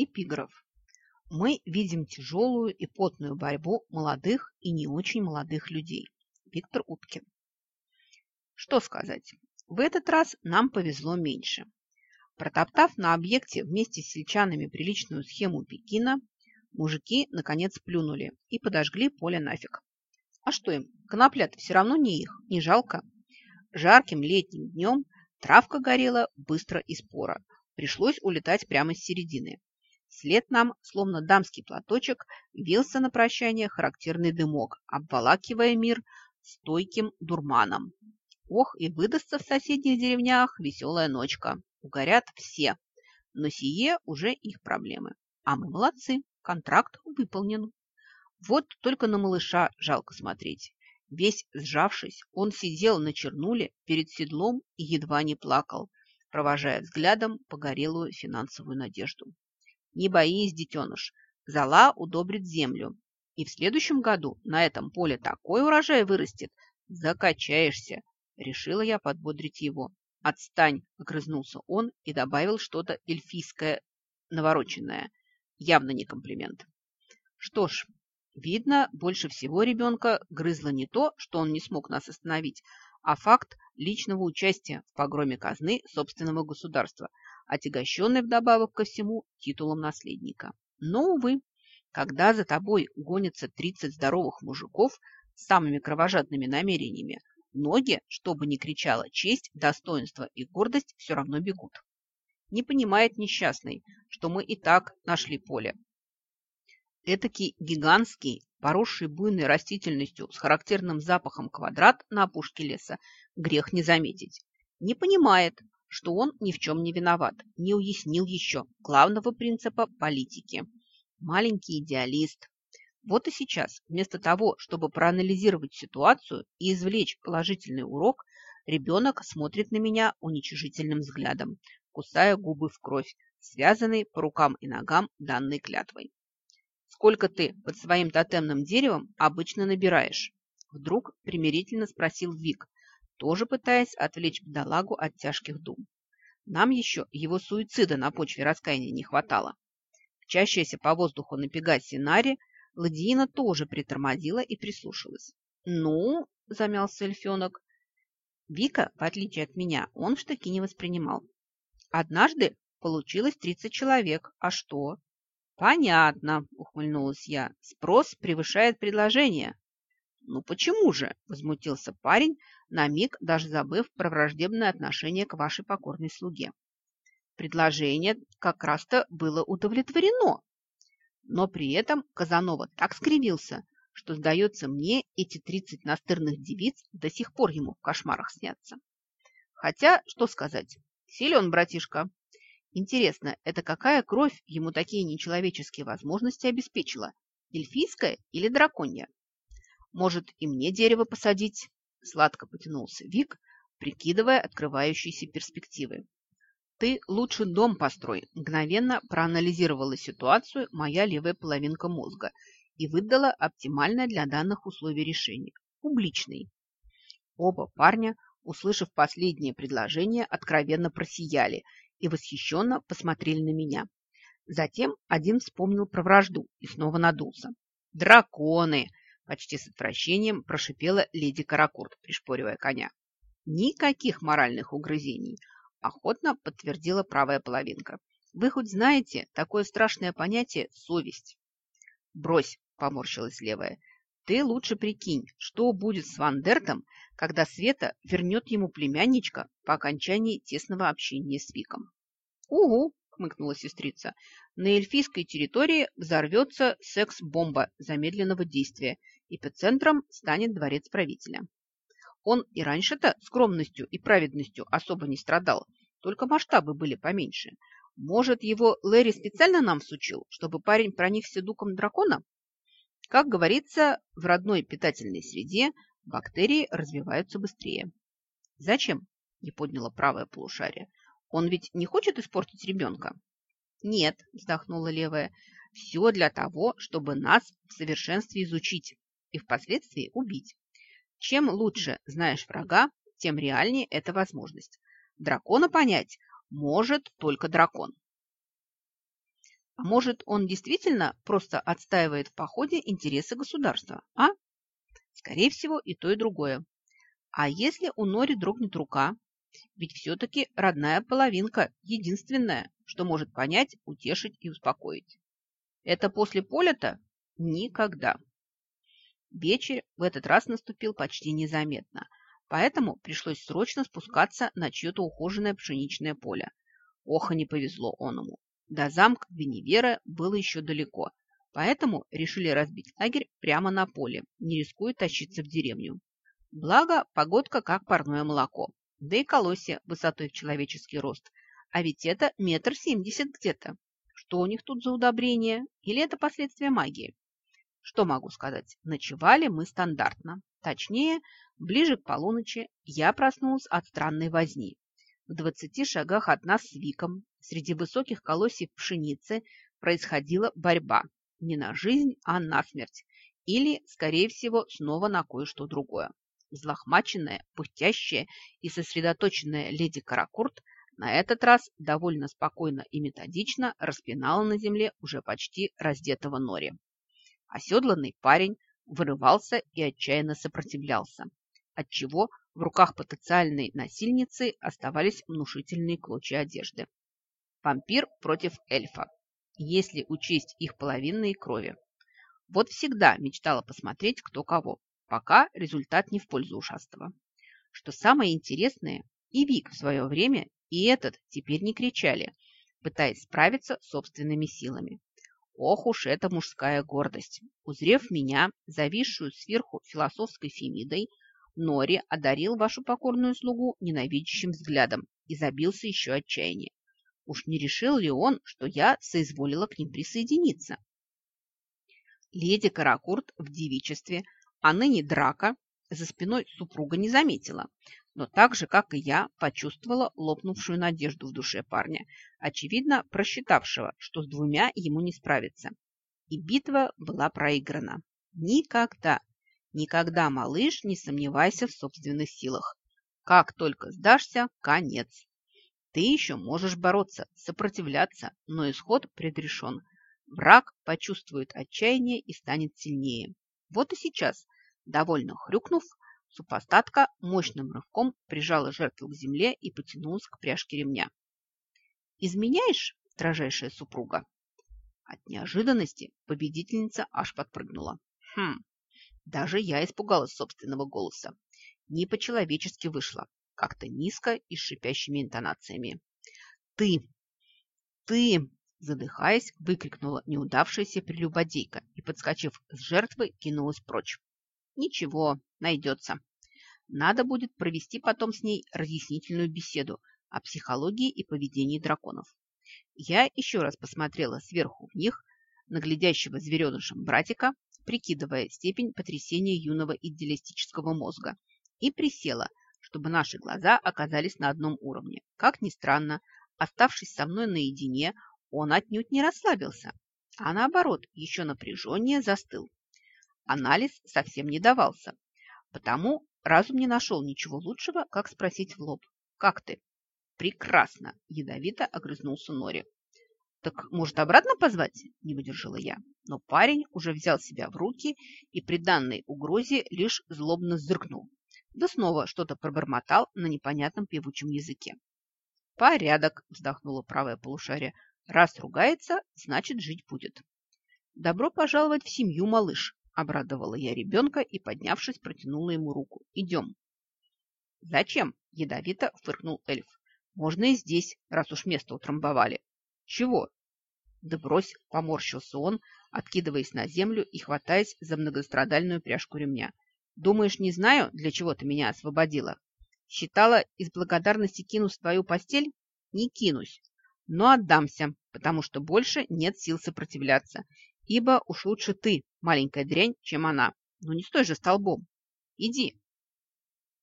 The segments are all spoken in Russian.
Эпиграф. Мы видим тяжелую и потную борьбу молодых и не очень молодых людей. Виктор Уткин. Что сказать? В этот раз нам повезло меньше. Протоптав на объекте вместе с сельчанами приличную схему Пекина, мужики наконец плюнули и подожгли поле нафиг. А что им, конопля все равно не их, не жалко. Жарким летним днем травка горела быстро и споро. Пришлось улетать прямо с середины. Вслед нам, словно дамский платочек, вился на прощание характерный дымок, обволакивая мир стойким дурманом. Ох, и выдастся в соседних деревнях веселая ночка. Угорят все, но сие уже их проблемы. А мы молодцы, контракт выполнен. Вот только на малыша жалко смотреть. Весь сжавшись, он сидел на чернуле перед седлом и едва не плакал, провожая взглядом погорелую финансовую надежду. Не боись, детеныш, зала удобрит землю, и в следующем году на этом поле такой урожай вырастет, закачаешься, решила я подбодрить его. «Отстань!» – огрызнулся он и добавил что-то эльфийское навороченное. Явно не комплимент. Что ж, видно, больше всего ребенка грызло не то, что он не смог нас остановить, а факт личного участия в погроме казны собственного государства, отягощенный вдобавок ко всему титулом наследника. Но, увы, когда за тобой гонятся 30 здоровых мужиков с самыми кровожадными намерениями, Ноги, что бы ни кричала честь, достоинство и гордость, все равно бегут. Не понимает несчастный, что мы и так нашли поле. Этакий гигантский, поросший буйной растительностью с характерным запахом квадрат на опушке леса грех не заметить. Не понимает, что он ни в чем не виноват, не уяснил еще главного принципа политики. Маленький идеалист, вот и сейчас, вместо того, чтобы проанализировать ситуацию и извлечь положительный урок, ребенок смотрит на меня уничижительным взглядом, кусая губы в кровь, связанный по рукам и ногам данной клятвой. «Сколько ты под своим тотемным деревом обычно набираешь?» Вдруг примирительно спросил Вик, тоже пытаясь отвлечь бедолагу от тяжких дум. Нам еще его суицида на почве раскаяния не хватало. Чащаяся по воздуху на Пегасе Наре Ладиина тоже притормозила и прислушалась. «Ну?» – замялся эльфенок. Вика, в отличие от меня, он в штыки не воспринимал. «Однажды получилось тридцать человек. А что?» «Понятно», – ухмыльнулась я. «Спрос превышает предложение». «Ну почему же?» – возмутился парень, на миг даже забыв про враждебное отношение к вашей покорной слуге. Предложение как раз-то было удовлетворено, но при этом Казанова так скривился, что, сдается мне, эти тридцать настырных девиц до сих пор ему в кошмарах снятся. Хотя, что сказать, силен братишка. Интересно, это какая кровь ему такие нечеловеческие возможности обеспечила? Эльфийская или драконья? Может, и мне дерево посадить? Сладко потянулся Вик, прикидывая открывающиеся перспективы. «Ты лучше дом построй», – мгновенно проанализировала ситуацию моя левая половинка мозга и выдала оптимальное для данных условий решение – публичный. Оба парня, услышав последнее предложение, откровенно просияли и восхищенно посмотрели на меня. Затем один вспомнил про вражду и снова надулся. «Драконы!» – почти с отвращением прошипела леди Каракурт, пришпоривая коня. «Никаких моральных угрызений!» Охотно подтвердила правая половинка. Вы хоть знаете такое страшное понятие «совесть»? Брось, поморщилась левая. Ты лучше прикинь, что будет с Вандертом, когда Света вернет ему племянничка по окончании тесного общения с Виком. Угу, хмыкнула сестрица. На эльфийской территории взорвется секс-бомба замедленного действия. Эпицентром станет дворец правителя. Он и раньше-то скромностью и праведностью особо не страдал, только масштабы были поменьше. Может, его Лэри специально нам всучил, чтобы парень проникся духом дракона? Как говорится, в родной питательной среде бактерии развиваются быстрее. Зачем? Не подняла правое полушарие. Он ведь не хочет испортить ребенка? Нет, вздохнула левая. Все для того, чтобы нас в совершенстве изучить и впоследствии убить. Чем лучше знаешь врага, тем реальнее эта возможность. Дракона понять может только дракон. А может, он действительно просто отстаивает в походе интересы государства, а? Скорее всего, и то, и другое. А если у Нори дрогнет рука? Ведь все-таки родная половинка – единственная, что может понять, утешить и успокоить. Это после поля-то? Никогда. Вечер в этот раз наступил почти незаметно, поэтому пришлось срочно спускаться на чье-то ухоженное пшеничное поле. Ох, и не повезло оному. До замка Гвиневера было еще далеко, поэтому решили разбить лагерь прямо на поле, не рискуя тащиться в деревню. Благо, погодка как парное молоко, да и колосья высотой в человеческий рост, а ведь это метр семьдесят где-то. Что у них тут за удобрение? Или это последствия магии? Что могу сказать? Ночевали мы стандартно. Точнее, ближе к полуночи я проснулась от странной возни. В двадцати шагах от нас с Виком, среди высоких колосьев пшеницы, происходила борьба. Не на жизнь, а на смерть. Или, скорее всего, снова на кое-что другое. Взлохмаченная, пыхтящая и сосредоточенная леди Каракурт на этот раз довольно спокойно и методично распинала на земле уже почти раздетого Нори. Оседланный парень вырывался и отчаянно сопротивлялся, отчего в руках потенциальной насильницы оставались внушительные клочья одежды. Вампир против эльфа, если учесть их половинные крови. Вот всегда мечтала посмотреть, кто кого, пока результат не в пользу ушастого. Что самое интересное, и Вик в свое время, и этот теперь не кричали, пытаясь справиться собственными силами. Ох уж эта мужская гордость! Узрев меня, зависшую сверху философской фемидой, Нори одарил вашу покорную слугу ненавидящим взглядом и забился еще отчаяние. Уж не решил ли он, что я соизволила к ним присоединиться? Леди Каракурт в девичестве, а ныне драка, за спиной супруга не заметила, но так же, как и я, почувствовала лопнувшую надежду в душе парня, очевидно просчитавшего, что с двумя ему не справиться. И битва была проиграна. Никогда, никогда, малыш, не сомневайся в собственных силах. Как только сдашься, конец. Ты еще можешь бороться, сопротивляться, но исход предрешен. Враг почувствует отчаяние и станет сильнее. Вот и сейчас, довольно хрюкнув, Супостатка мощным рывком прижала жертву к земле и потянулась к пряжке ремня. «Изменяешь, дрожайшая супруга?» От неожиданности победительница аж подпрыгнула. Хм, даже я испугалась собственного голоса. Не по-человечески вышло, как-то низко и с шипящими интонациями. «Ты! Ты!» задыхаясь, выкрикнула неудавшаяся прелюбодейка и, подскочив с жертвы, кинулась прочь. Ничего, найдется. Надо будет провести потом с ней разъяснительную беседу о психологии и поведении драконов. Я еще раз посмотрела сверху вних на глядящего зверенышем братика, прикидывая степень потрясения юного идеалистического мозга, и присела, чтобы наши глаза оказались на одном уровне. Как ни странно, оставшись со мной наедине, он отнюдь не расслабился, а наоборот, еще напряженнее застыл. Анализ совсем не давался. Потому разум не нашел ничего лучшего, как спросить в лоб. «Как ты?» «Прекрасно!» – ядовито огрызнулся Нори. «Так, может, обратно позвать?» – не выдержала я. Но парень уже взял себя в руки и при данной угрозе лишь злобно зыркнул. Да снова что-то пробормотал на непонятном певучем языке. «Порядок!» – вздохнула правая полушарие. «Раз ругается, значит, жить будет». «Добро пожаловать в семью, малыш!» Обрадовала я ребенка и, поднявшись, протянула ему руку. «Идем». «Зачем?» – ядовито фыркнул эльф. «Можно и здесь, раз уж место утрамбовали». «Чего?» «Да брось!» – поморщился он, откидываясь на землю и хватаясь за многострадальную пряжку ремня. «Думаешь, не знаю, для чего ты меня освободила? Считала, из благодарности кинусь в твою постель? Не кинусь, но отдамся, потому что больше нет сил сопротивляться, ибо уж лучше ты, маленькая дрянь, чем она. Но не стой же столбом. Иди.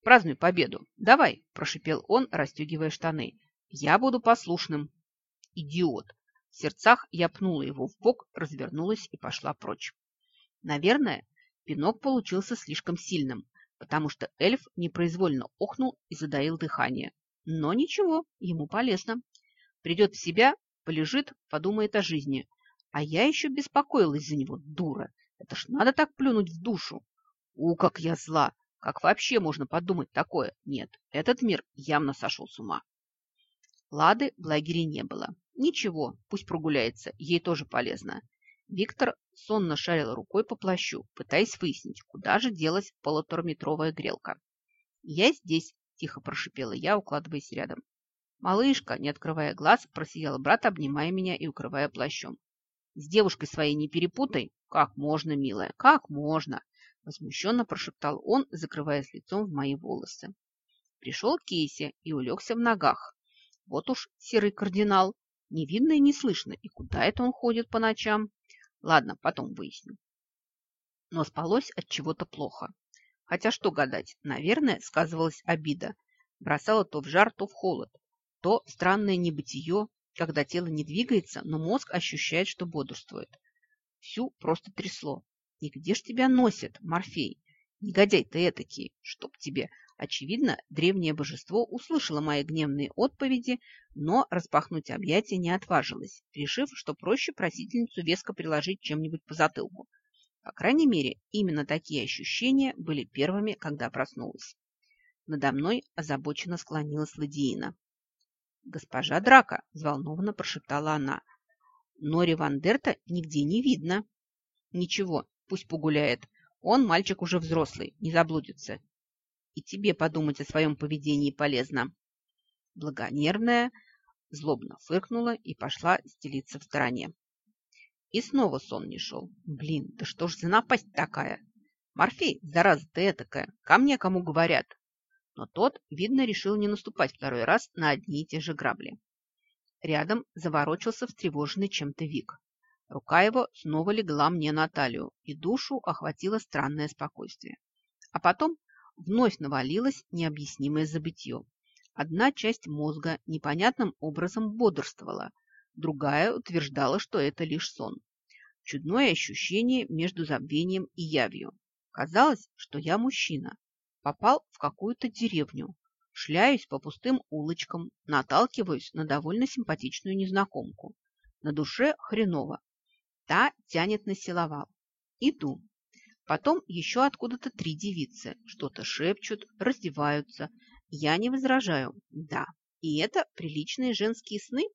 Празднуй победу. Давай, прошипел он, расстегивая штаны. Я буду послушным. Идиот. В сердцах я пнула его в бок, развернулась и пошла прочь. Наверное, пинок получился слишком сильным, потому что эльф непроизвольно охнул и задаил дыхание. Но ничего, ему полезно. Придет в себя, полежит, подумает о жизни, А я еще беспокоилась за него, дура. Это ж надо так плюнуть в душу. У, как я зла! Как вообще можно подумать такое? Нет, этот мир явно сошел с ума. Лады в лагере не было. Ничего, пусть прогуляется, ей тоже полезно. Виктор сонно шарил рукой по плащу, пытаясь выяснить, куда же делась полутораметровая грелка. «Я здесь», – тихо прошипела я, укладываясь рядом. Малышка, не открывая глаз, просиял брат, обнимая меня и укрывая плащом. «С девушкой своей не перепутай!» «Как можно, милая, как можно?» Возмущенно прошептал он, закрываясь лицом в мои волосы. Пришел Кейси и улегся в ногах. Вот уж серый кардинал. Не видно и не слышно, и куда это он ходит по ночам. Ладно, потом выясню. Но спалось от чего-то плохо. Хотя что гадать, наверное, сказывалась обида. Бросала то в жар, то в холод. То странное небытие, когда тело не двигается, но мозг ощущает, что бодрствует. Всю просто трясло. И где ж тебя носит, Морфей? Негодяй ты этакий, чтоб тебе. Очевидно, древнее божество услышало мои гневные отповеди, но распахнуть объятия не отважилось, решив, что проще просительницу веско приложить чем-нибудь по затылку. По крайней мере, именно такие ощущения были первыми, когда проснулась. Надо мной озабоченно склонилась Ладиина. «Госпожа Драка!» – взволнованно прошептала она. «Нори Вандерта нигде не видно». «Ничего, Пусть погуляет. Он мальчик уже взрослый, не заблудится. И тебе подумать о своем поведении полезно. Благонервная злобно фыркнула и пошла стелиться в стороне. И снова сон не шел. Блин, да что ж за напасть такая? Морфей, зараза ты этакая, ко мне кому говорят. Но тот, видно, решил не наступать второй раз на одни и те же грабли. Рядом заворочился встревоженный чем-то Вик. Рука его снова легла мне на талию, и душу охватило странное спокойствие. А потом вновь навалилось необъяснимое забытье. Одна часть мозга непонятным образом бодрствовала, другая утверждала, что это лишь сон. Чудное ощущение между забвением и явью. Казалось, что я мужчина, попал в какую-то деревню, шляюсь по пустым улочкам, наталкиваюсь на довольно симпатичную незнакомку. На душе хреново, Та тянет на силовал. Иду. Потом еще откуда-то три девицы. Что-то шепчут, раздеваются. Я не возражаю. Да. И это приличные женские сны?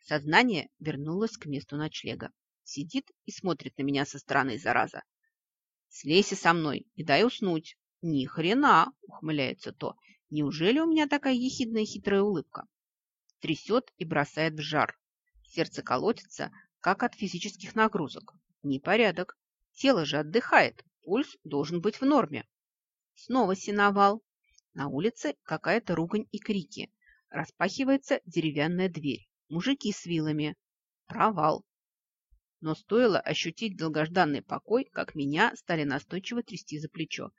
Сознание вернулось к месту ночлега. Сидит и смотрит на меня со стороны, зараза. Слейся со мной и дай уснуть. Ни хрена, ухмыляется то. Неужели у меня такая ехидная хитрая улыбка? Трясет и бросает в жар. Сердце колотится, как от физических нагрузок. Непорядок. Тело же отдыхает, пульс должен быть в норме. Снова синовал. На улице какая-то ругань и крики. Распахивается деревянная дверь. Мужики с вилами. Провал. Но стоило ощутить долгожданный покой, как меня стали настойчиво трясти за плечо.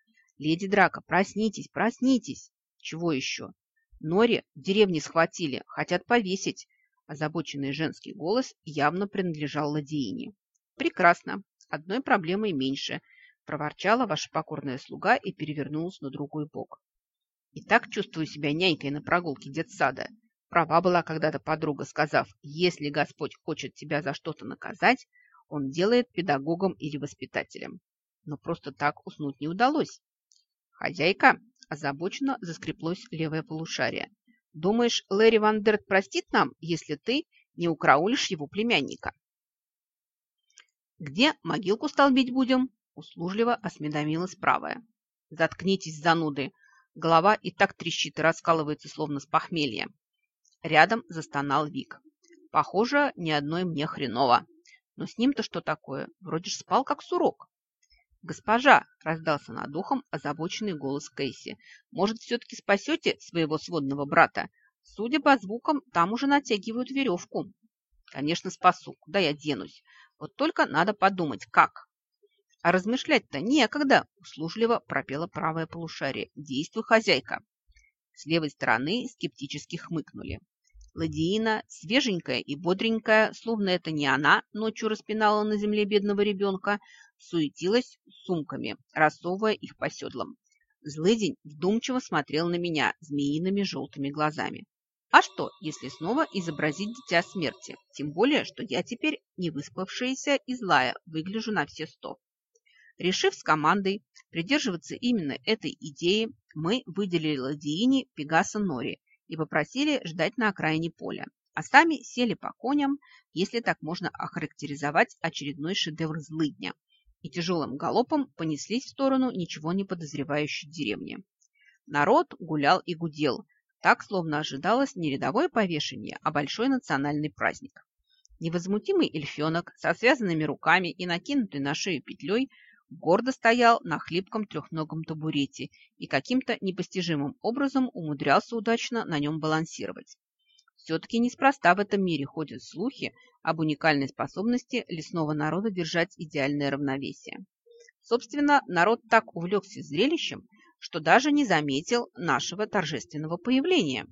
«Леди Драка, проснитесь, проснитесь!» «Чего еще?» «Нори в деревне схватили, хотят повесить. Озабоченный женский голос явно принадлежал Ладиине. «Прекрасно. Одной проблемой меньше», – проворчала ваша покорная слуга и перевернулась на другой бок. «И так чувствую себя нянькой на прогулке детсада. Права была когда-то подруга, сказав, если Господь хочет тебя за что-то наказать, он делает педагогом или воспитателем. Но просто так уснуть не удалось. Хозяйка озабоченно заскреплось левое полушарие. Думаешь, Лэри Ван Дерт простит нам, если ты не украулишь его племянника? Где могилку столбить будем? Услужливо осведомилась правая. Заткнитесь, зануды. Голова и так трещит и раскалывается, словно с похмелья. Рядом застонал Вик. Похоже, ни одной мне хреново. Но с ним-то что такое? Вроде ж спал, как сурок. «Госпожа!» – раздался над ухом озабоченный голос Кейси. «Может, все-таки спасете своего сводного брата? Судя по звукам, там уже натягивают веревку». «Конечно, спасу. Куда я денусь? Вот только надо подумать, как». «А размышлять-то некогда!» – услужливо пропела правое полушарие. «Действуй, хозяйка!» С левой стороны скептически хмыкнули. Ладиина, свеженькая и бодренькая, словно это не она ночью распинала на земле бедного ребенка, суетилась с сумками, рассовывая их по седлам. Злыдень вдумчиво смотрел на меня змеиными желтыми глазами. А что, если снова изобразить дитя смерти? Тем более, что я теперь не выспавшаяся и злая, выгляжу на все сто. Решив с командой придерживаться именно этой идеи, мы выделили ладеине Пегаса Нори и попросили ждать на окраине поля, а сами сели по коням, если так можно охарактеризовать очередной шедевр злыдня, и тяжелым галопом понеслись в сторону ничего не подозревающей деревни. Народ гулял и гудел, так, словно ожидалось не рядовое повешение, а большой национальный праздник. Невозмутимый эльфенок со связанными руками и накинутой на шею петлей гордо стоял на хлипком трехногом табурете и каким-то непостижимым образом умудрялся удачно на нем балансировать. Все-таки неспроста в этом мире ходят слухи об уникальной способности лесного народа держать идеальное равновесие. Собственно, народ так увлекся зрелищем, что даже не заметил нашего торжественного появления.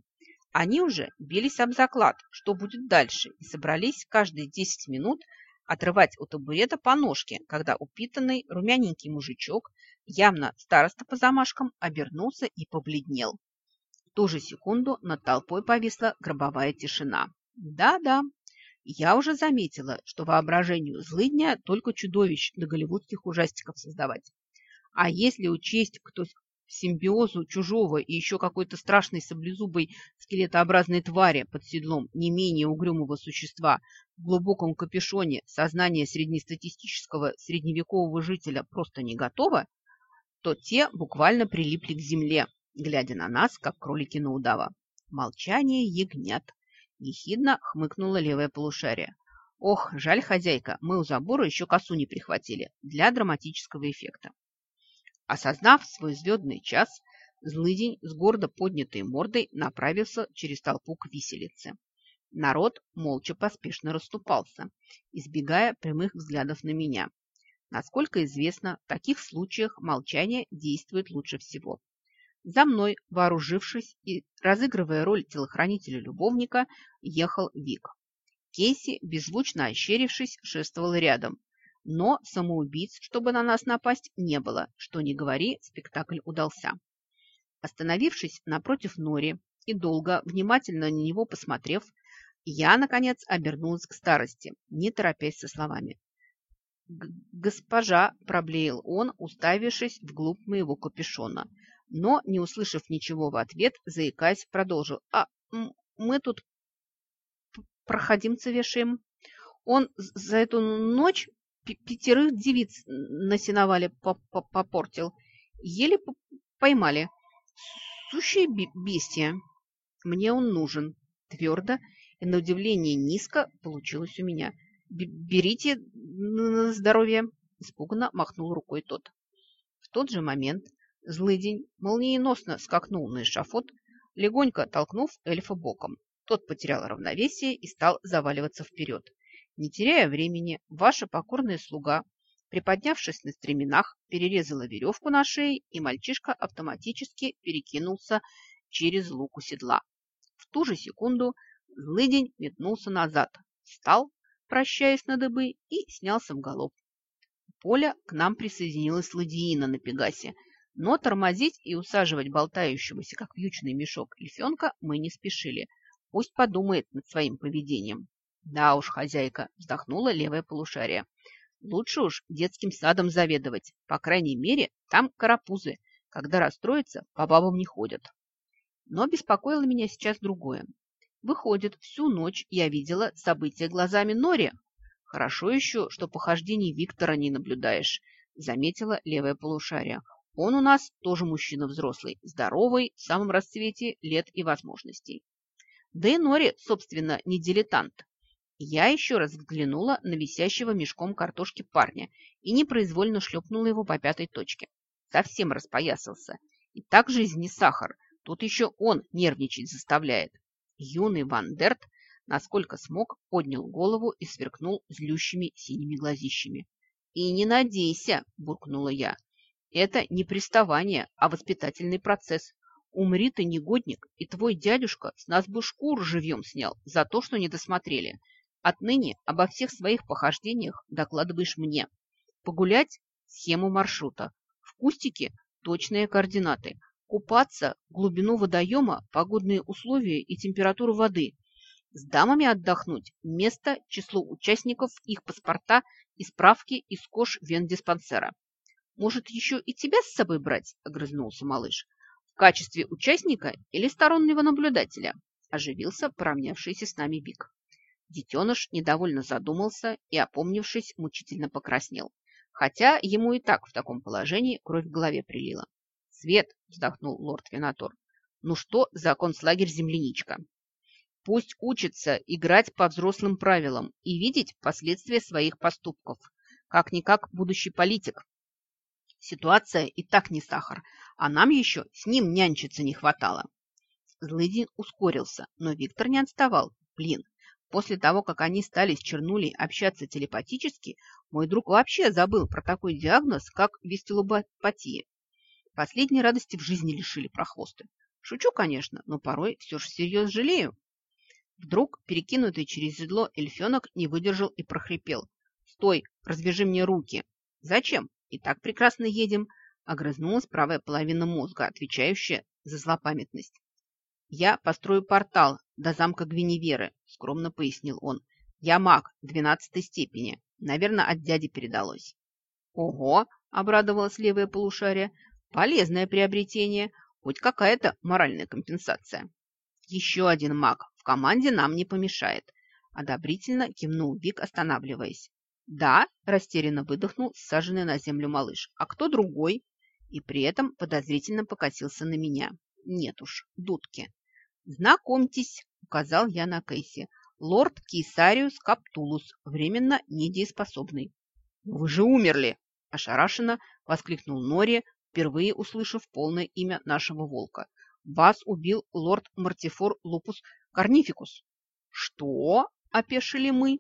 Они уже бились об заклад, что будет дальше, и собрались каждые 10 минут отрывать у табурета по ножке, когда упитанный румяненький мужичок, явно староста по замашкам, обернулся и побледнел. В ту же секунду над толпой повисла гробовая тишина. Да-да, я уже заметила, что воображению злыдня только чудовищ до голливудских ужастиков создавать. А если учесть, кто симбиозу чужого и еще какой-то страшной саблезубой скелетообразной твари под седлом не менее угрюмого существа в глубоком капюшоне сознание среднестатистического средневекового жителя просто не готово, то те буквально прилипли к земле, глядя на нас, как кролики на удава. Молчание ягнят. Ехидно хмыкнула левое полушарие. Ох, жаль, хозяйка, мы у забора еще косу не прихватили для драматического эффекта. Осознав свой звездный час, злыдень с гордо поднятой мордой направился через толпу к виселице. Народ молча поспешно расступался, избегая прямых взглядов на меня. Насколько известно, в таких случаях молчание действует лучше всего. За мной, вооружившись и разыгрывая роль телохранителя-любовника, ехал Вик. Кейси, беззвучно ощерившись, шествовал рядом, но самоубийц, чтобы на нас напасть, не было. Что ни говори, спектакль удался. Остановившись напротив Нори и долго, внимательно на него посмотрев, я, наконец, обернулась к старости, не торопясь со словами. «Госпожа», – проблеял он, уставившись вглубь моего капюшона, но, не услышав ничего в ответ, заикаясь, продолжил. «А мы тут проходимцы вешаем. Он за эту ночь пятерых девиц на сеновале попортил. Еле поймали. Сущее бестия. Мне он нужен. Твердо и на удивление низко получилось у меня. «Берите на здоровье!» Испуганно махнул рукой тот. В тот же момент злыдень молниеносно скакнул на эшафот, легонько толкнув эльфа боком. Тот потерял равновесие и стал заваливаться вперед. Не теряя времени, ваша покорная слуга, приподнявшись на стременах, перерезала веревку на шее, и мальчишка автоматически перекинулся через луку седла. В ту же секунду злыдень метнулся назад, встал, прощаясь на дыбы, и снялся в галоп. Поля к нам присоединилась ладьина на Пегасе, но тормозить и усаживать болтающегося, как вьючный мешок, эльфенка мы не спешили. Пусть подумает над своим поведением. Да уж, хозяйка, вздохнула левое полушарие. Лучше уж детским садом заведовать. По крайней мере, там карапузы. Когда расстроятся, по бабам не ходят. Но беспокоило меня сейчас другое. Выходит, всю ночь я видела события глазами Нори. Хорошо еще, что похождений Виктора не наблюдаешь, заметила левое полушарие. Он у нас тоже мужчина взрослый, здоровый, в самом расцвете лет и возможностей. Да и Нори, собственно, не дилетант. Я еще раз взглянула на висящего мешком картошки парня и непроизвольно шлепнула его по пятой точке. Совсем распоясался. И так жизнь не сахар. Тут еще он нервничать заставляет. Юный Ван Дерт, насколько смог, поднял голову и сверкнул злющими синими глазищами. «И не надейся!» – буркнула я. «Это не приставание, а воспитательный процесс. Умри ты, негодник, и твой дядюшка с нас бы шкуру живьем снял за то, что не досмотрели. Отныне обо всех своих похождениях докладываешь мне. Погулять – схему маршрута. В кустике – точные координаты. купаться, глубину водоема, погодные условия и температуру воды. С дамами отдохнуть, место, число участников, их паспорта и справки из кош вендиспансера. «Может, еще и тебя с собой брать?» – огрызнулся малыш. «В качестве участника или стороннего наблюдателя?» – оживился поравнявшийся с нами Бик. Детеныш недовольно задумался и, опомнившись, мучительно покраснел. Хотя ему и так в таком положении кровь в голове прилила. «Свет!» – вздохнул лорд Винатор. «Ну что за концлагерь земляничка? Пусть учится играть по взрослым правилам и видеть последствия своих поступков. Как-никак будущий политик. Ситуация и так не сахар, а нам еще с ним нянчиться не хватало». Злыдин ускорился, но Виктор не отставал. Блин, После того, как они стали с Чернулей общаться телепатически, мой друг вообще забыл про такой диагноз, как вестилобатия. Последней радости в жизни лишили прохвосты. Шучу, конечно, но порой все же всерьез жалею. Вдруг, перекинутый через седло, эльфенок не выдержал и прохрипел. «Стой, развяжи мне руки!» «Зачем? И так прекрасно едем!» Огрызнулась правая половина мозга, отвечающая за злопамятность. «Я построю портал до замка Гвиневеры», – скромно пояснил он. «Я маг двенадцатой степени. Наверное, от дяди передалось». «Ого!» – обрадовалась левое полушарие. «Полезное приобретение. Хоть какая-то моральная компенсация». «Еще один маг в команде нам не помешает», – одобрительно кивнул Вик, останавливаясь. «Да», – растерянно выдохнул саженный на землю малыш. «А кто другой?» И при этом подозрительно покосился на меня. «Нет уж, дудки». «Знакомьтесь», – указал я на Кейси, – «лорд Кейсариус Каптулус, временно недееспособный». «Вы же умерли!» – ошарашенно воскликнул Нори, впервые услышав полное имя нашего волка. «Вас убил лорд Мартифор Лупус Корнификус». «Что?» – опешили мы.